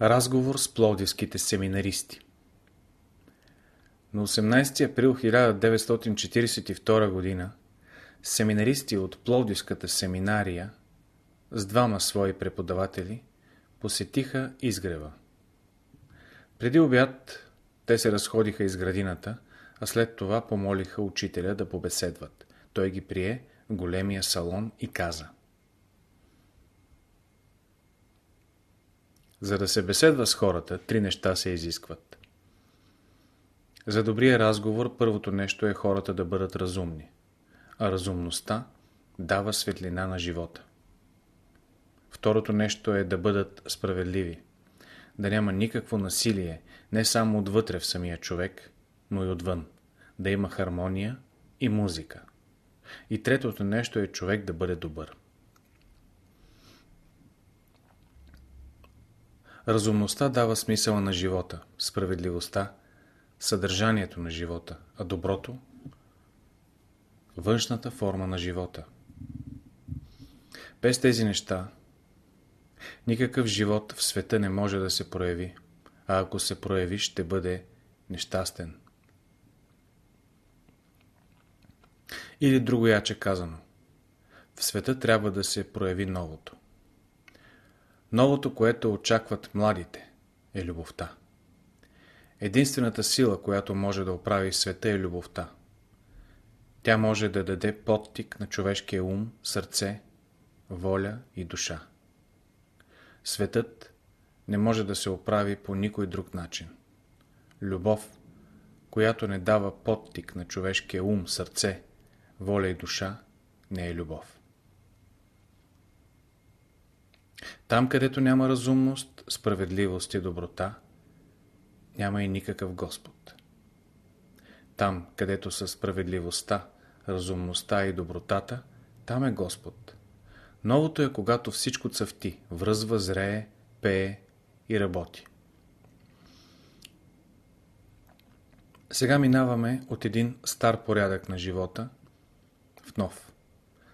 Разговор с пловдивските семинаристи На 18 април 1942 г. семинаристи от Пловдивската семинария с двама свои преподаватели посетиха изгрева. Преди обяд те се разходиха из градината, а след това помолиха учителя да побеседват. Той ги прие в големия салон и каза За да се беседва с хората, три неща се изискват. За добрия разговор първото нещо е хората да бъдат разумни, а разумността дава светлина на живота. Второто нещо е да бъдат справедливи, да няма никакво насилие, не само отвътре в самия човек, но и отвън, да има хармония и музика. И третото нещо е човек да бъде добър. Разумността дава смисъла на живота, справедливостта, съдържанието на живота, а доброто – външната форма на живота. Без тези неща никакъв живот в света не може да се прояви, а ако се прояви, ще бъде нещастен. Или другояче казано, в света трябва да се прояви новото. Новото, което очакват младите, е любовта. Единствената сила, която може да оправи света е любовта. Тя може да даде подтик на човешкия ум, сърце, воля и душа. Светът не може да се оправи по никой друг начин. Любов, която не дава подтик на човешкия ум, сърце, воля и душа, не е любов. Там, където няма разумност, справедливост и доброта, няма и никакъв Господ. Там, където са справедливостта, разумността и добротата, там е Господ. Новото е когато всичко цъфти, връзва, зрее, пее и работи. Сега минаваме от един стар порядък на живота в нов.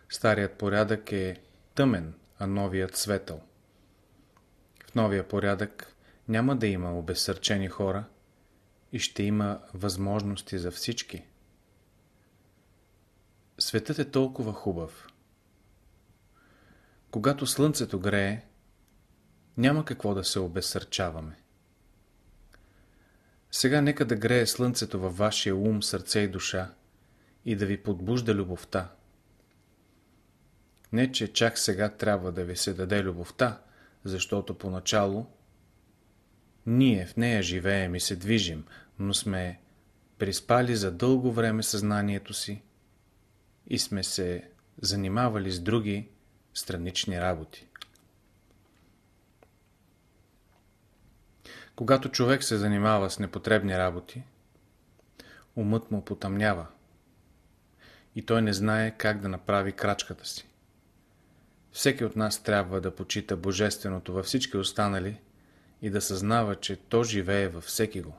Старият порядък е тъмен, а новият светъл. В новия порядък няма да има обезсърчени хора и ще има възможности за всички. Светът е толкова хубав. Когато слънцето грее, няма какво да се обезсърчаваме. Сега нека да грее слънцето във вашия ум, сърце и душа и да ви подбужда любовта. Не, че чак сега трябва да ви се даде любовта, защото поначало ние в нея живеем и се движим, но сме приспали за дълго време съзнанието си и сме се занимавали с други странични работи. Когато човек се занимава с непотребни работи, умът му потъмнява и той не знае как да направи крачката си. Всеки от нас трябва да почита Божественото във всички останали и да съзнава, че то живее във всеки го.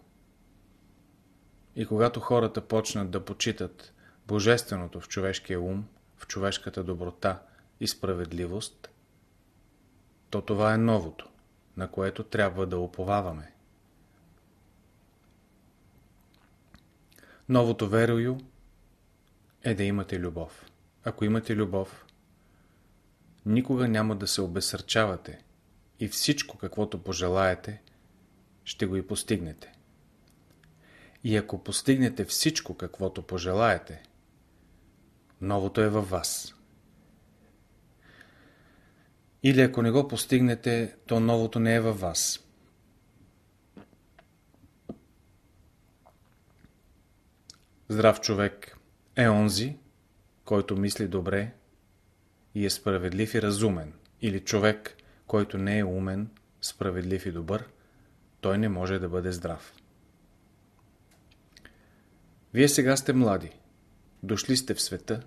И когато хората почнат да почитат Божественото в човешкия ум, в човешката доброта и справедливост, то това е новото, на което трябва да уповаваме. Новото верою е да имате любов. Ако имате любов, никога няма да се обесърчавате и всичко, каквото пожелаете, ще го и постигнете. И ако постигнете всичко, каквото пожелаете, новото е във вас. Или ако не го постигнете, то новото не е във вас. Здрав човек е онзи, който мисли добре, и е справедлив и разумен, или човек, който не е умен, справедлив и добър, той не може да бъде здрав. Вие сега сте млади, дошли сте в света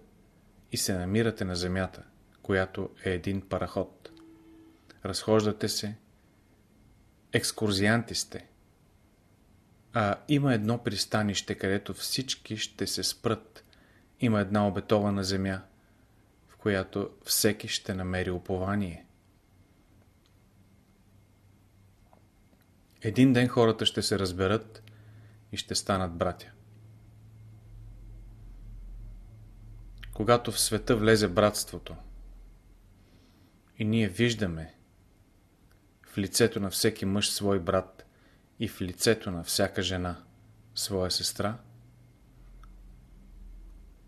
и се намирате на земята, която е един параход. Разхождате се, екскурзианти сте, а има едно пристанище, където всички ще се спрат. Има една обетована земя – която всеки ще намери упование. Един ден хората ще се разберат и ще станат братя. Когато в света влезе братството и ние виждаме в лицето на всеки мъж свой брат и в лицето на всяка жена своя сестра,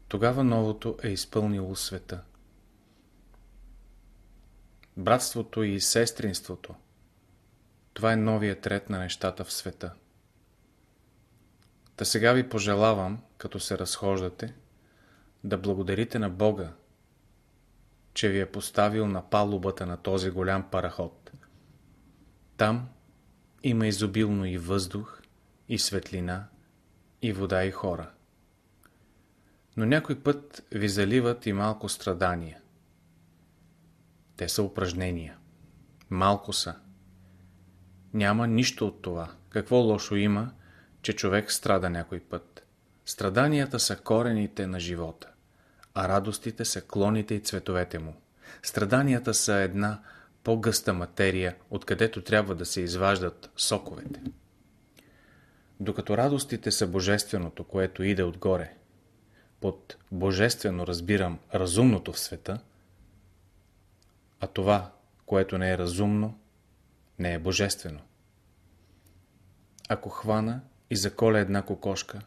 тогава новото е изпълнило света. Братството и сестринството – това е новият ред на нещата в света. Та сега ви пожелавам, като се разхождате, да благодарите на Бога, че ви е поставил на палубата на този голям параход. Там има изобилно и въздух, и светлина, и вода, и хора. Но някой път ви заливат и малко страдания. Те са упражнения. Малко са. Няма нищо от това. Какво лошо има, че човек страда някой път? Страданията са корените на живота, а радостите са клоните и цветовете му. Страданията са една по-гъста материя, откъдето трябва да се изваждат соковете. Докато радостите са божественото, което иде отгоре, под божествено разбирам разумното в света, а това, което не е разумно, не е божествено. Ако хвана и заколя една кокошка,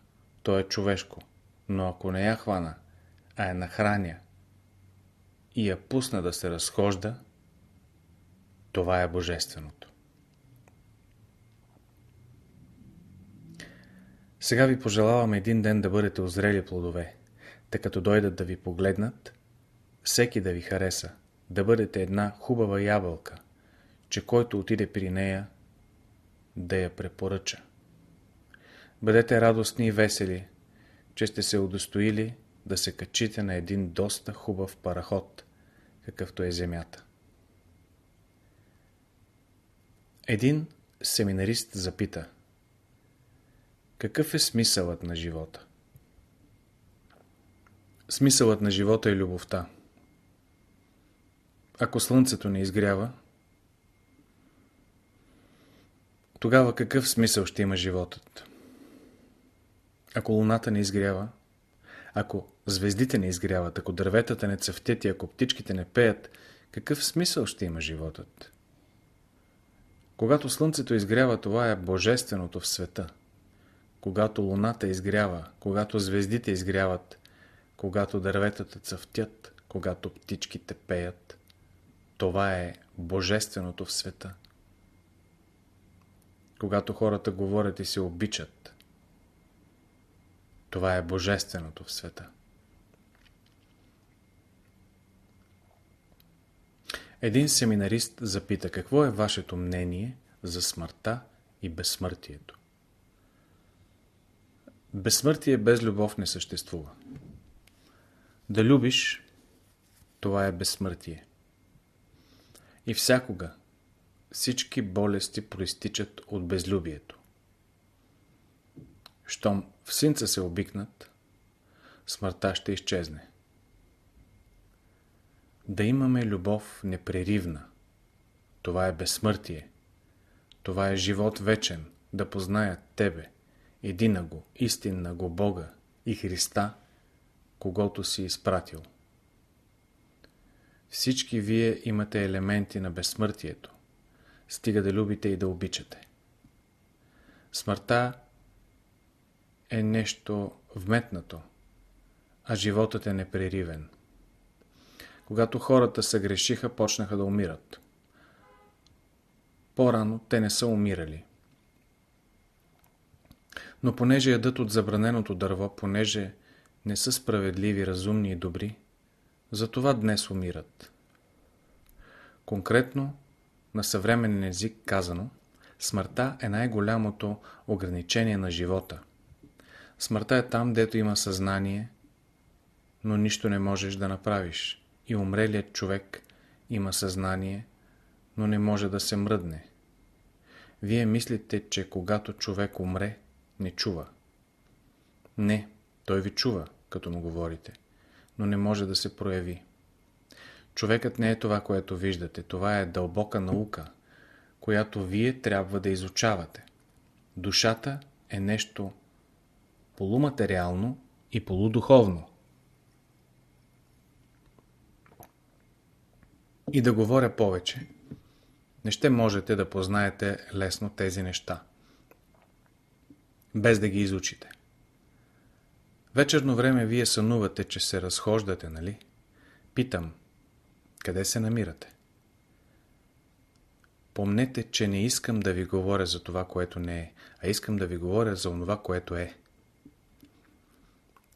то е човешко, но ако не я хвана, а я нахраня и я пусна да се разхожда, това е божественото. Сега ви пожелавам един ден да бъдете озрели плодове, тъй като дойдат да ви погледнат, всеки да ви хареса, да бъдете една хубава ябълка, че който отиде при нея, да я препоръча. Бъдете радостни и весели, че сте се удостоили да се качите на един доста хубав параход, какъвто е Земята. Един семинарист запита Какъв е смисълът на живота? Смисълът на живота е любовта. Ако слънцето не изгрява, тогава какъв смисъл ще има животът? Ако луната не изгрява, ако звездите не изгряват, ако дърветата не цъфтят и ако птичките не пеят, какъв смисъл ще има животът? Когато слънцето изгрява, това е божественото в света. Когато луната изгрява, когато звездите изгряват, когато дърветата цъфтят, когато птичките пеят, това е божественото в света. Когато хората говорят и се обичат, това е божественото в света. Един семинарист запита какво е вашето мнение за смъртта и безсмъртието. Безсмъртие без любов не съществува. Да любиш, това е безсмъртие. И всякога всички болести проистичат от безлюбието. Щом в синца се обикнат, смъртта ще изчезне. Да имаме любов непреривна. Това е безсмъртие. Това е живот вечен, да познаят Тебе, едина го, истинна го Бога и Христа, когато си изпратил. Всички вие имате елементи на безсмъртието. Стига да любите и да обичате. Смъртта е нещо вметнато, а животът е непреривен. Когато хората се грешиха, почнаха да умират. По-рано те не са умирали. Но понеже ядат от забраненото дърво, понеже не са справедливи, разумни и добри, затова днес умират. Конкретно, на съвременен език казано, смъртта е най-голямото ограничение на живота. Смъртта е там, дето има съзнание, но нищо не можеш да направиш. И умрелият човек има съзнание, но не може да се мръдне. Вие мислите, че когато човек умре, не чува. Не, той ви чува, като му говорите, но не може да се прояви. Човекът не е това, което виждате. Това е дълбока наука, която вие трябва да изучавате. Душата е нещо полуматериално и полудуховно. И да говоря повече, не ще можете да познаете лесно тези неща, без да ги изучите. Вечерно време вие сънувате, че се разхождате, нали? Питам, къде се намирате? Помнете, че не искам да ви говоря за това, което не е, а искам да ви говоря за това, което е.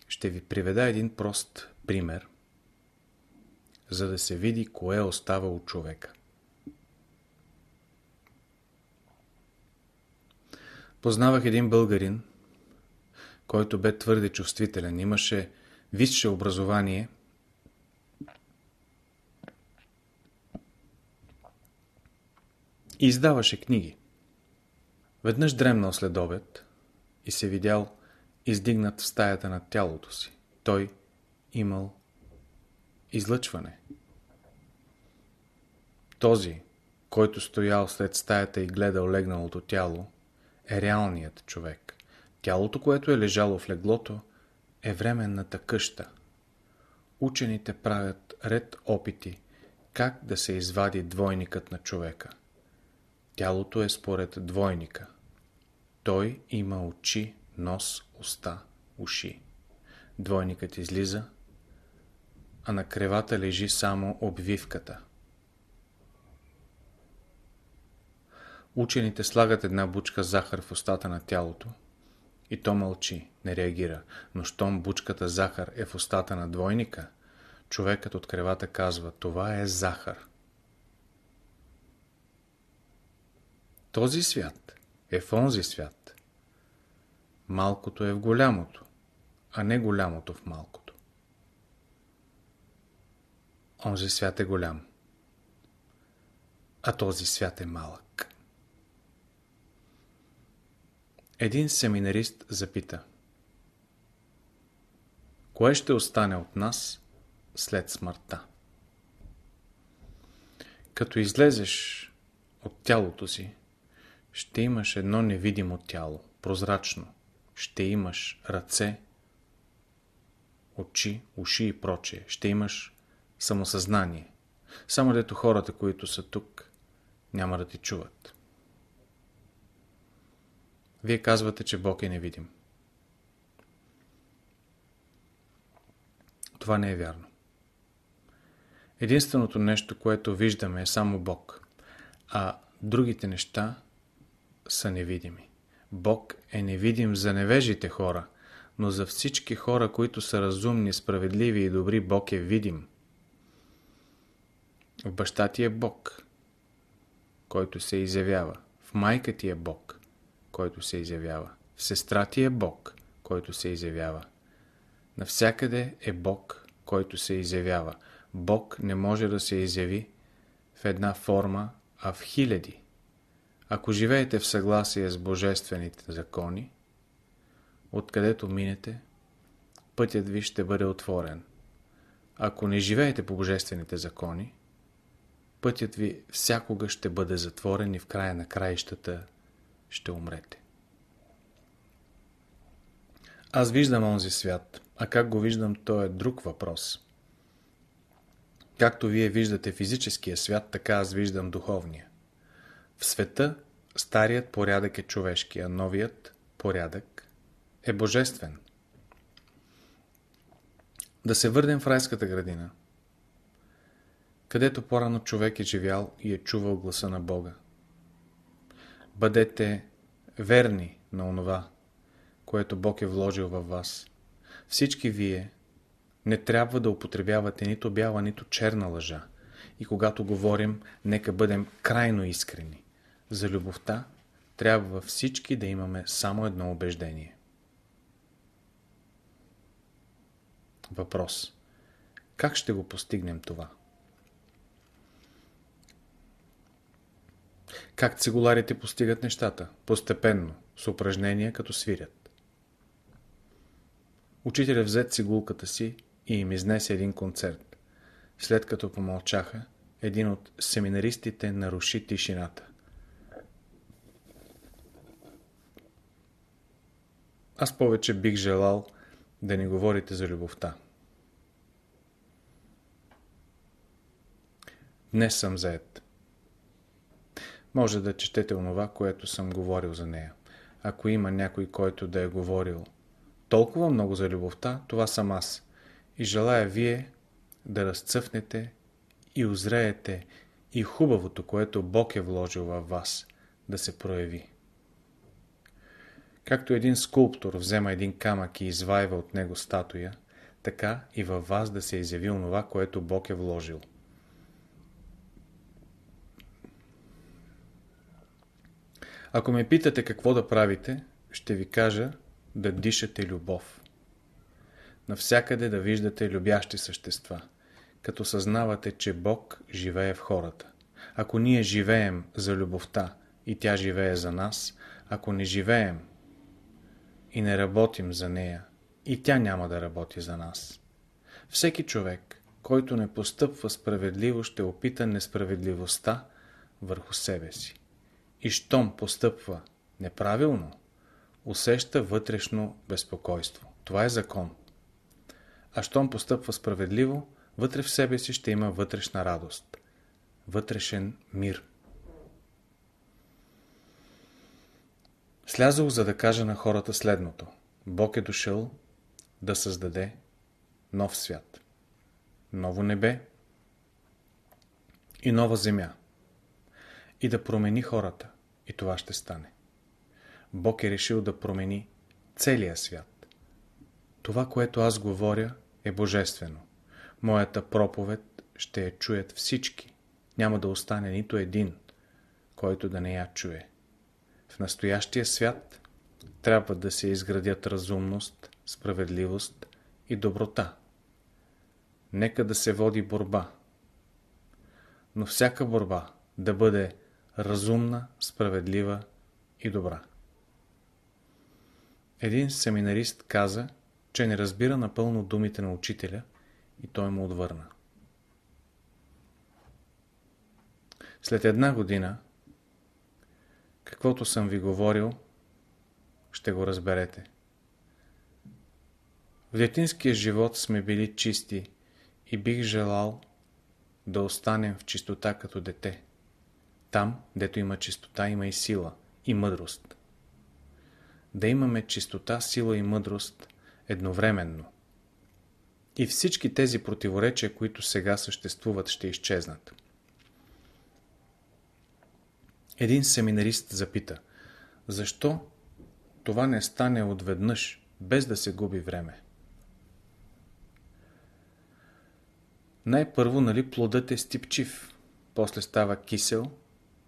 Ще ви приведа един прост пример, за да се види кое остава от човека. Познавах един българин, който бе твърде чувствителен, имаше висше образование и издаваше книги. Веднъж дремнал след обед и се видял издигнат в стаята на тялото си. Той имал излъчване. Този, който стоял след стаята и гледал легналото тяло, е реалният човек. Тялото, което е лежало в леглото, е временната къща. Учените правят ред опити как да се извади двойникът на човека. Тялото е според двойника. Той има очи, нос, уста, уши. Двойникът излиза, а на кревата лежи само обвивката. Учените слагат една бучка захар в устата на тялото и то мълчи, не реагира. Но щом бучката захар е в устата на двойника, човекът от кревата казва, това е захар. Този свят е в онзи свят. Малкото е в голямото, а не голямото в малкото. Онзи свят е голям, а този свят е малък. Един семинарист запита Кое ще остане от нас след смъртта? Като излезеш от тялото си, ще имаш едно невидимо тяло, прозрачно. Ще имаш ръце, очи, уши и прочее. Ще имаш самосъзнание. Само дето хората, които са тук, няма да ти чуват. Вие казвате, че Бог е невидим. Това не е вярно. Единственото нещо, което виждаме е само Бог, а другите неща са невидими. Бог е невидим за невежите хора, но за всички хора, които са разумни, справедливи и добри, Бог е видим. В баща ти е Бог, който се изявява. В майка ти е Бог, който се изявява. В сестра ти е Бог, който се изявява. Навсякъде е Бог, който се изявява. Бог не може да се изяви в една форма, а в хиляди. Ако живеете в съгласие с божествените закони, откъдето минете, пътят ви ще бъде отворен. Ако не живеете по божествените закони, пътят ви всякога ще бъде затворен и в края на краищата ще умрете. Аз виждам онзи свят, а как го виждам, то е друг въпрос. Както вие виждате физическия свят, така аз виждам духовния. В света старият порядък е човешки, а новият порядък е божествен. Да се върнем в райската градина, където по-рано човек е живял и е чувал гласа на Бога. Бъдете верни на онова, което Бог е вложил във вас. Всички вие не трябва да употребявате нито бяла, нито черна лъжа. И когато говорим, нека бъдем крайно искрени. За любовта трябва всички да имаме само едно убеждение. Въпрос. Как ще го постигнем това? Как цигуларите постигат нещата? Постепенно, с упражнения, като свирят. Учителя взе цигулката си и им изнесе един концерт. След като помълчаха, един от семинаристите наруши тишината. Аз повече бих желал да не говорите за любовта. Днес съм заед. Може да четете онова, което съм говорил за нея. Ако има някой, който да е говорил толкова много за любовта, това съм аз. И желая вие да разцъфнете и озреете и хубавото, което Бог е вложил във вас, да се прояви. Както един скулптор взема един камък и извайва от него статуя, така и във вас да се изяви онова, което Бог е вложил. Ако ме питате какво да правите, ще ви кажа да дишате любов. Навсякъде да виждате любящи същества, като съзнавате, че Бог живее в хората. Ако ние живеем за любовта и тя живее за нас, ако не живеем и не работим за нея, и тя няма да работи за нас. Всеки човек, който не постъпва справедливо, ще опита несправедливостта върху себе си. И щом постъпва неправилно, усеща вътрешно безпокойство. Това е закон. А щом постъпва справедливо, вътре в себе си ще има вътрешна радост, вътрешен мир. Слязал за да кажа на хората следното. Бог е дошъл да създаде нов свят, ново небе и нова земя и да промени хората. И това ще стане. Бог е решил да промени целия свят. Това, което аз говоря, е божествено. Моята проповед ще я чуят всички. Няма да остане нито един, който да не я чуе. В настоящия свят трябва да се изградят разумност, справедливост и доброта. Нека да се води борба. Но всяка борба да бъде разумна, справедлива и добра. Един семинарист каза, че не разбира напълно думите на учителя и той му отвърна. След една година, каквото съм ви говорил, ще го разберете. В детинския живот сме били чисти и бих желал да останем в чистота като дете. Там, дето има чистота, има и сила, и мъдрост. Да имаме чистота, сила и мъдрост едновременно. И всички тези противоречия, които сега съществуват, ще изчезнат. Един семинарист запита, защо това не стане отведнъж, без да се губи време? Най-първо, нали, плодът е стипчив, после става кисел,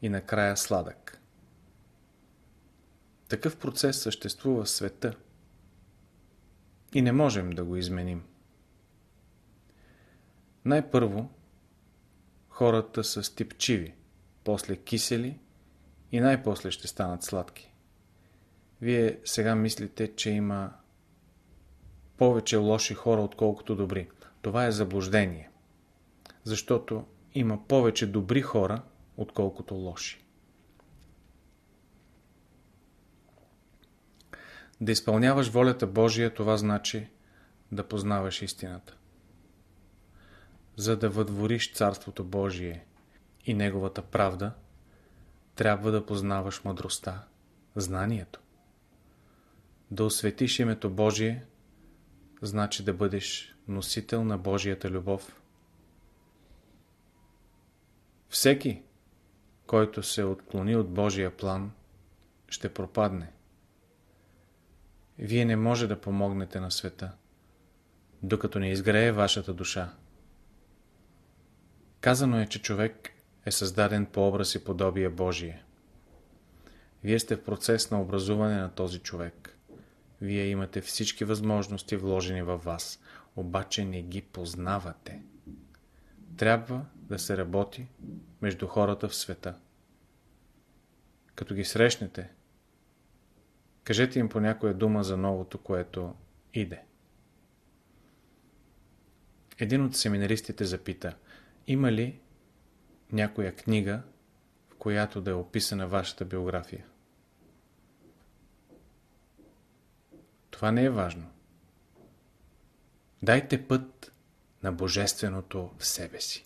и накрая сладък. Такъв процес съществува в света и не можем да го изменим. Най-първо хората са стипчиви, после кисели и най-после ще станат сладки. Вие сега мислите, че има повече лоши хора, отколкото добри. Това е заблуждение. Защото има повече добри хора, отколкото лоши. Да изпълняваш волята Божия, това значи да познаваш истината. За да въдвориш Царството Божие и Неговата правда, трябва да познаваш мъдростта, знанието. Да осветиш името Божие, значи да бъдеш носител на Божията любов. Всеки, който се отклони от Божия план, ще пропадне. Вие не може да помогнете на света, докато не изгрее вашата душа. Казано е, че човек е създаден по образ и подобие Божие. Вие сте в процес на образуване на този човек. Вие имате всички възможности вложени във вас, обаче не ги познавате. Трябва да се работи между хората в света. Като ги срещнете, кажете им по някоя дума за новото, което иде. Един от семинаристите запита, има ли някоя книга, в която да е описана вашата биография? Това не е важно. Дайте път на Божественото в себе си.